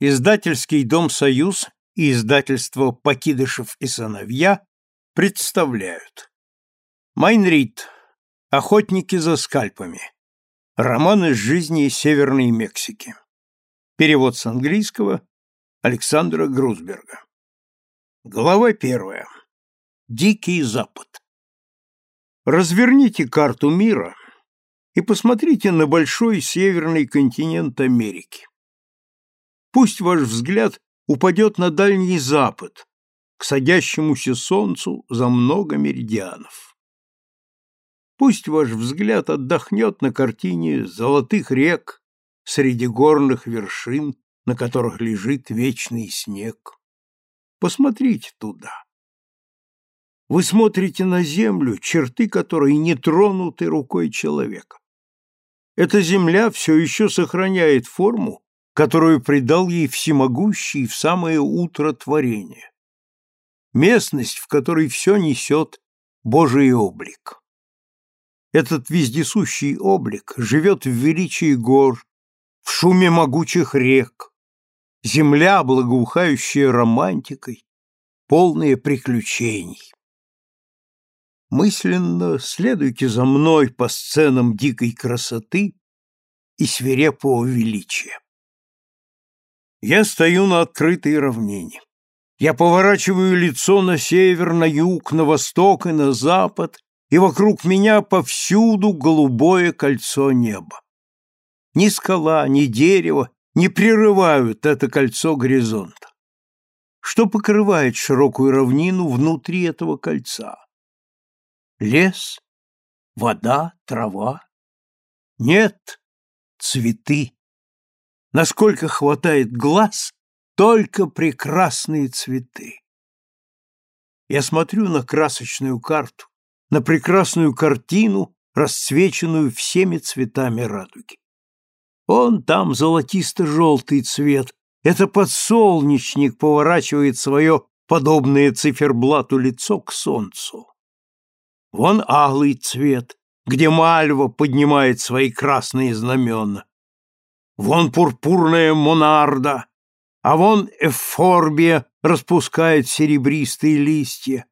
Издательский дом «Союз» и издательство «Покидышев и сыновья» представляют. Майнрид. Охотники за скальпами. Роман из жизни Северной Мексики. Перевод с английского Александра Грузберга. Глава первая. Дикий Запад. Разверните карту мира и посмотрите на большой северный континент Америки. Пусть ваш взгляд упадет на Дальний Запад, к садящемуся солнцу за много меридианов. Пусть ваш взгляд отдохнет на картине золотых рек среди горных вершин, на которых лежит вечный снег. Посмотрите туда. Вы смотрите на землю, черты которой не тронуты рукой человека. Эта земля все еще сохраняет форму, которую придал ей всемогущий в самое утро творения. Местность, в которой все несет Божий облик. Этот вездесущий облик живет в величии гор, в шуме могучих рек, земля, благоухающая романтикой, полная приключений. Мысленно следуйте за мной по сценам дикой красоты и свирепого величия. Я стою на открытой равнине. Я поворачиваю лицо на север, на юг, на восток и на запад, и вокруг меня повсюду голубое кольцо неба. Ни скала, ни дерево не прерывают это кольцо горизонта. Что покрывает широкую равнину внутри этого кольца? Лес? Вода? Трава? Нет, цветы. Насколько хватает глаз, только прекрасные цветы. Я смотрю на красочную карту, на прекрасную картину, расцвеченную всеми цветами радуги. Он там золотисто-желтый цвет, это подсолнечник поворачивает свое подобное циферблату лицо к солнцу. Вон алый цвет, где мальва поднимает свои красные знамена. Вон пурпурная монарда, а вон эфорбия распускает серебристые листья.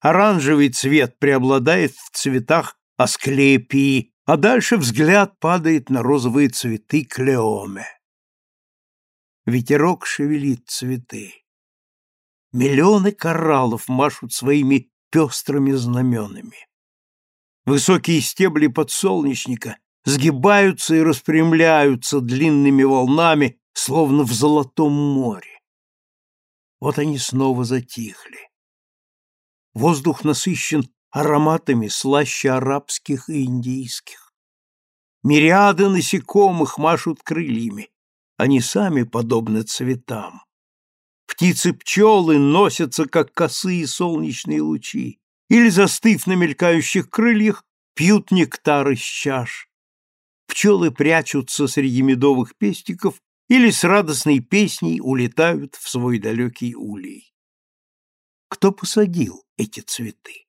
Оранжевый цвет преобладает в цветах асклепии, а дальше взгляд падает на розовые цветы клеоме. Ветерок шевелит цветы. Миллионы кораллов машут своими пестрыми знаменами. Высокие стебли подсолнечника сгибаются и распрямляются длинными волнами, словно в золотом море. Вот они снова затихли. Воздух насыщен ароматами слаще арабских и индийских. Мириады насекомых машут крыльями, они сами подобны цветам. Птицы-пчелы носятся, как косые солнечные лучи, или, застыв на мелькающих крыльях, пьют нектар из чаш пчелы прячутся среди медовых пестиков или с радостной песней улетают в свой далекий улей. Кто посадил эти цветы?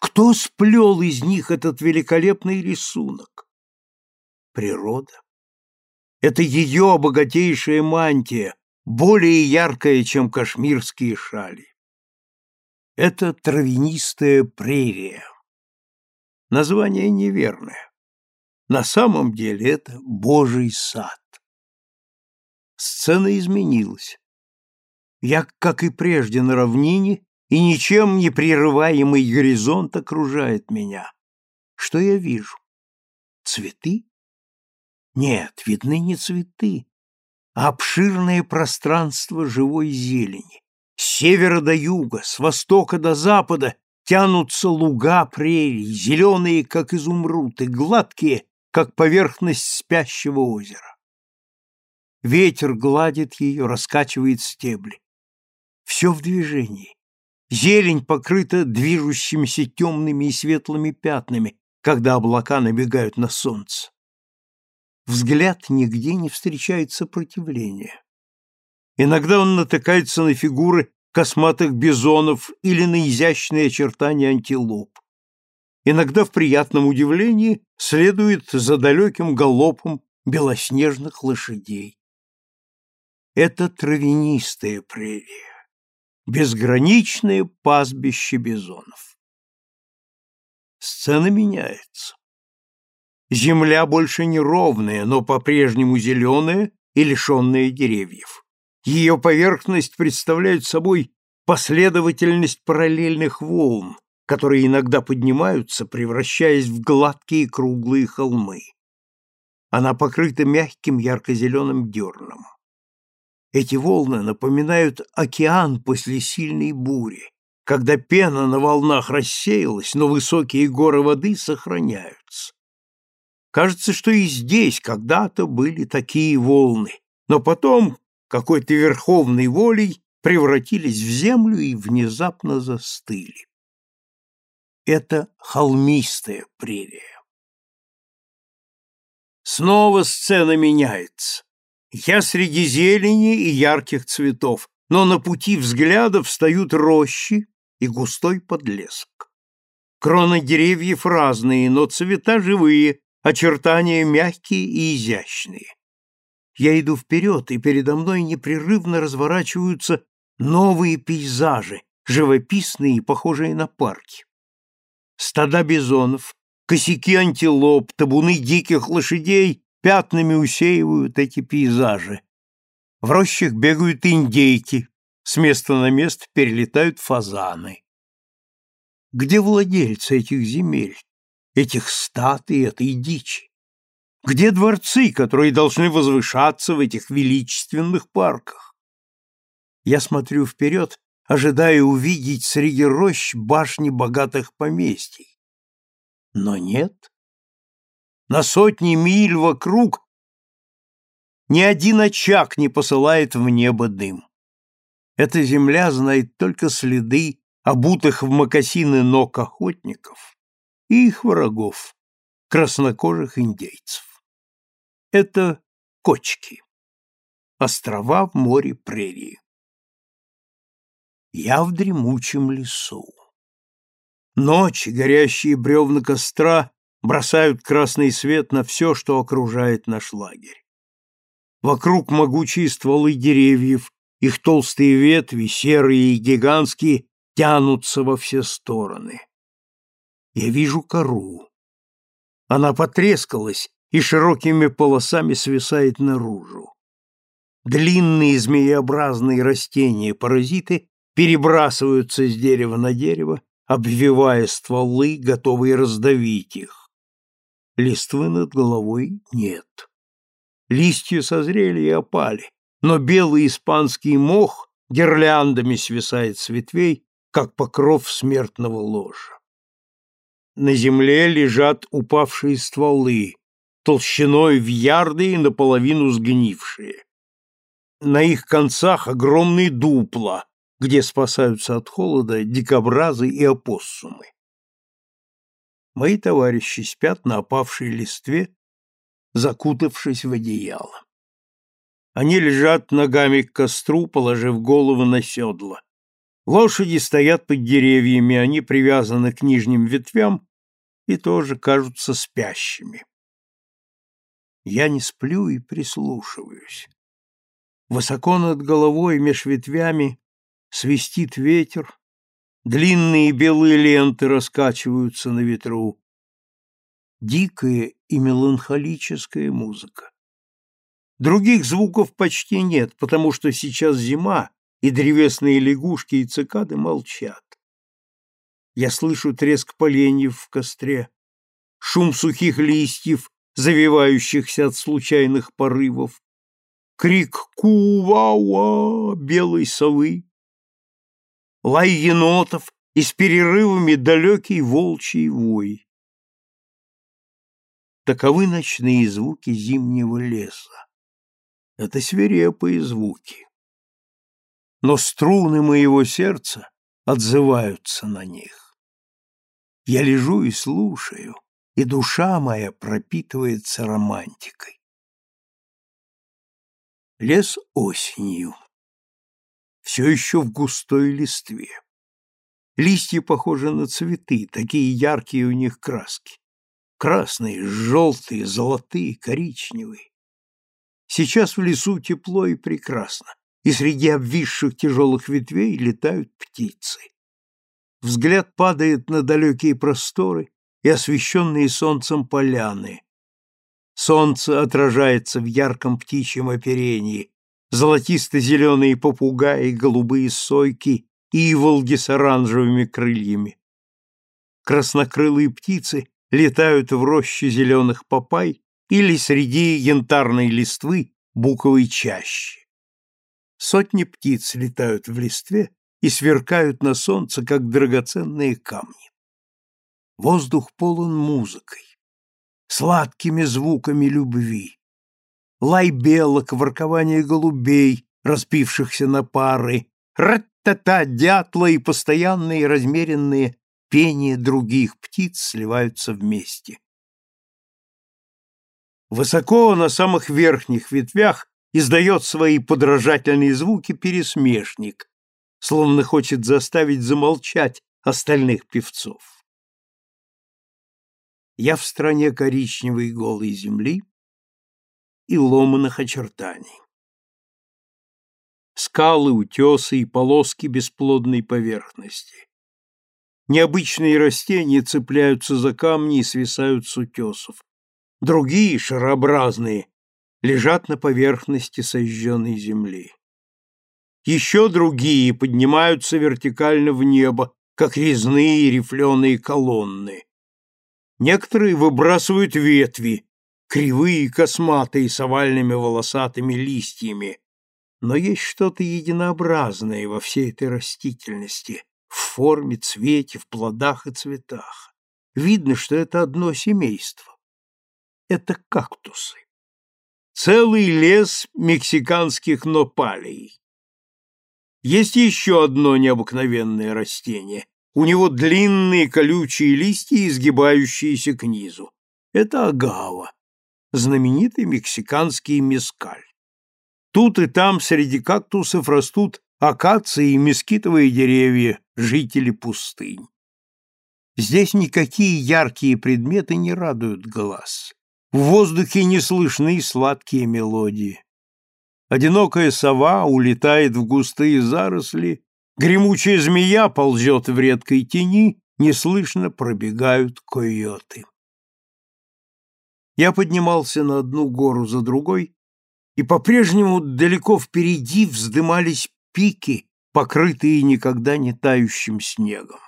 Кто сплел из них этот великолепный рисунок? Природа. Это ее богатейшая мантия, более яркая, чем кашмирские шали. Это травянистая прерия. Название неверное. На самом деле это Божий сад. Сцена изменилась. Я, как и прежде, на равнине, и ничем не прерываемый горизонт окружает меня. Что я вижу? Цветы? Нет, видны не цветы, а обширное пространство живой зелени. С севера до юга, с востока до запада тянутся луга прерий, зеленые, как изумруд, гладкие, как поверхность спящего озера. Ветер гладит ее, раскачивает стебли. Все в движении. Зелень покрыта движущимися темными и светлыми пятнами, когда облака набегают на солнце. Взгляд нигде не встречает сопротивления. Иногда он натыкается на фигуры косматых бизонов или на изящные очертания антилоп иногда в приятном удивлении следует за далеким галопом белоснежных лошадей. Это травянистая прерия, безграничное пастбище бизонов. Сцена меняется. Земля больше не ровная, но по-прежнему зеленая и лишенная деревьев. Ее поверхность представляет собой последовательность параллельных волн, которые иногда поднимаются, превращаясь в гладкие круглые холмы. Она покрыта мягким ярко-зеленым дерном. Эти волны напоминают океан после сильной бури, когда пена на волнах рассеялась, но высокие горы воды сохраняются. Кажется, что и здесь когда-то были такие волны, но потом какой-то верховной волей превратились в землю и внезапно застыли. Это холмистая прерия. Снова сцена меняется. Я среди зелени и ярких цветов, но на пути взгляда встают рощи и густой подлесок. Кроны деревьев разные, но цвета живые, очертания мягкие и изящные. Я иду вперед, и передо мной непрерывно разворачиваются новые пейзажи, живописные и похожие на парки. Стада бизонов, косяки антилоп, табуны диких лошадей пятнами усеивают эти пейзажи. В рощах бегают индейки, с места на место перелетают фазаны. Где владельцы этих земель, этих стад и этой дичи? Где дворцы, которые должны возвышаться в этих величественных парках? Я смотрю вперед, ожидая увидеть среди рощ башни богатых поместий. Но нет. На сотни миль вокруг ни один очаг не посылает в небо дым. Эта земля знает только следы обутых в мокасины ног охотников и их врагов, краснокожих индейцев. Это кочки, острова в море прерии. Я в дремучем лесу. Ночь, горящие бревна костра бросают красный свет на все, что окружает наш лагерь. Вокруг могучие стволы деревьев, их толстые ветви, серые и гигантские, тянутся во все стороны. Я вижу кору. Она потрескалась и широкими полосами свисает наружу. Длинные змееобразные растения-паразиты перебрасываются с дерева на дерево, обвивая стволы, готовые раздавить их. Листвы над головой нет. Листья созрели и опали, но белый испанский мох гирляндами свисает с ветвей, как покров смертного ложа. На земле лежат упавшие стволы, толщиной в ярды и наполовину сгнившие. На их концах огромные дупла, где спасаются от холода дикобразы и опоссумы. Мои товарищи спят на опавшей листве, закутавшись в одеяло. Они лежат ногами к костру, положив голову на седло. Лошади стоят под деревьями, они привязаны к нижним ветвям и тоже кажутся спящими. Я не сплю и прислушиваюсь. Высоко над головой меж ветвями свистит ветер, длинные белые ленты раскачиваются на ветру. Дикая и меланхолическая музыка. Других звуков почти нет, потому что сейчас зима, и древесные лягушки и цикады молчат. Я слышу треск поленьев в костре, шум сухих листьев, завивающихся от случайных порывов, крик ку-ва-ва белой совы, лай енотов и с перерывами далекий волчий вой. Таковы ночные звуки зимнего леса. Это свирепые звуки. Но струны моего сердца отзываются на них. Я лежу и слушаю, и душа моя пропитывается романтикой. Лес осенью все еще в густой листве. Листья похожи на цветы, такие яркие у них краски. Красные, желтые, золотые, коричневые. Сейчас в лесу тепло и прекрасно, и среди обвисших тяжелых ветвей летают птицы. Взгляд падает на далекие просторы и освещенные солнцем поляны. Солнце отражается в ярком птичьем оперении, золотисто-зеленые попугаи, голубые сойки и иволги с оранжевыми крыльями. Краснокрылые птицы летают в роще зеленых папай или среди янтарной листвы буковой чащи. Сотни птиц летают в листве и сверкают на солнце, как драгоценные камни. Воздух полон музыкой, сладкими звуками любви. Лай белок, воркование голубей, распившихся на пары, ра-та-та дятла и постоянные размеренные пение других птиц сливаются вместе. Высоко на самых верхних ветвях издает свои подражательные звуки пересмешник, словно хочет заставить замолчать остальных певцов. Я в стране коричневой голой земли и ломаных очертаний. Скалы, утесы и полоски бесплодной поверхности. Необычные растения цепляются за камни и свисают с утесов. Другие, шарообразные, лежат на поверхности сожженной земли. Еще другие поднимаются вертикально в небо, как резные рифленые колонны. Некоторые выбрасывают ветви, кривые, косматые, с овальными волосатыми листьями. Но есть что-то единообразное во всей этой растительности, в форме, цвете, в плодах и цветах. Видно, что это одно семейство. Это кактусы. Целый лес мексиканских нопалей. Есть еще одно необыкновенное растение. У него длинные колючие листья, изгибающиеся к низу. Это агава, знаменитый мексиканский мескаль. Тут и там среди кактусов растут акации и мескитовые деревья, жители пустынь. Здесь никакие яркие предметы не радуют глаз. В воздухе не слышны сладкие мелодии. Одинокая сова улетает в густые заросли, гремучая змея ползет в редкой тени, неслышно пробегают койоты. Я поднимался на одну гору за другой, и по-прежнему далеко впереди вздымались пики, покрытые никогда не тающим снегом.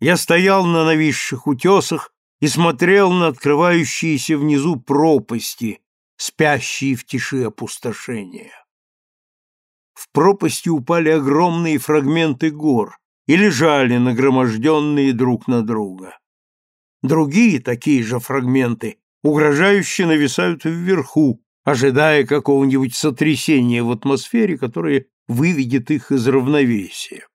Я стоял на нависших утесах и смотрел на открывающиеся внизу пропасти, спящие в тиши опустошения. В пропасти упали огромные фрагменты гор и лежали нагроможденные друг на друга. Другие такие же фрагменты угрожающе нависают вверху, ожидая какого-нибудь сотрясения в атмосфере, которое выведет их из равновесия.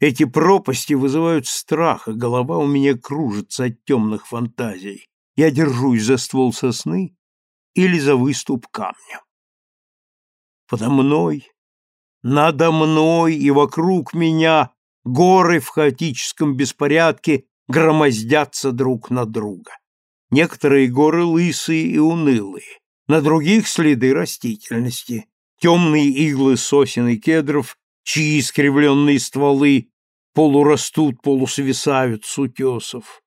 Эти пропасти вызывают страх, а голова у меня кружится от темных фантазий. Я держусь за ствол сосны или за выступ камня. Подо мной, надо мной и вокруг меня горы в хаотическом беспорядке громоздятся друг на друга. Некоторые горы лысые и унылые, на других следы растительности, темные иглы сосен и кедров, чьи искривленные стволы полурастут, полусвисают с утесов.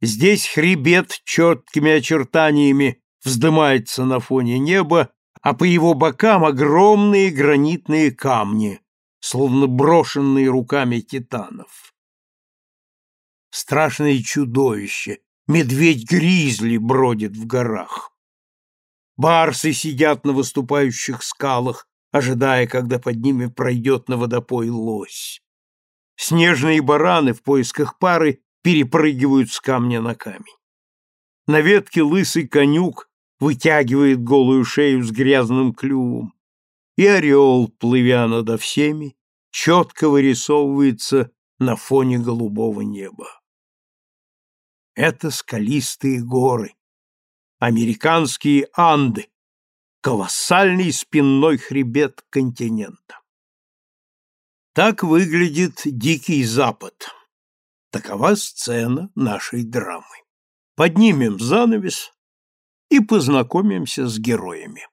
Здесь хребет четкими очертаниями вздымается на фоне неба, а по его бокам огромные гранитные камни, словно брошенные руками титанов. Страшное чудовище, медведь-гризли бродит в горах. Барсы сидят на выступающих скалах, ожидая, когда под ними пройдет на водопой лось. Снежные бараны в поисках пары перепрыгивают с камня на камень. На ветке лысый конюк вытягивает голую шею с грязным клювом, и орел, плывя надо всеми, четко вырисовывается на фоне голубого неба. Это скалистые горы, американские Анды, колоссальный спинной хребет континента. Так выглядит Дикий Запад. Такова сцена нашей драмы. Поднимем занавес и познакомимся с героями.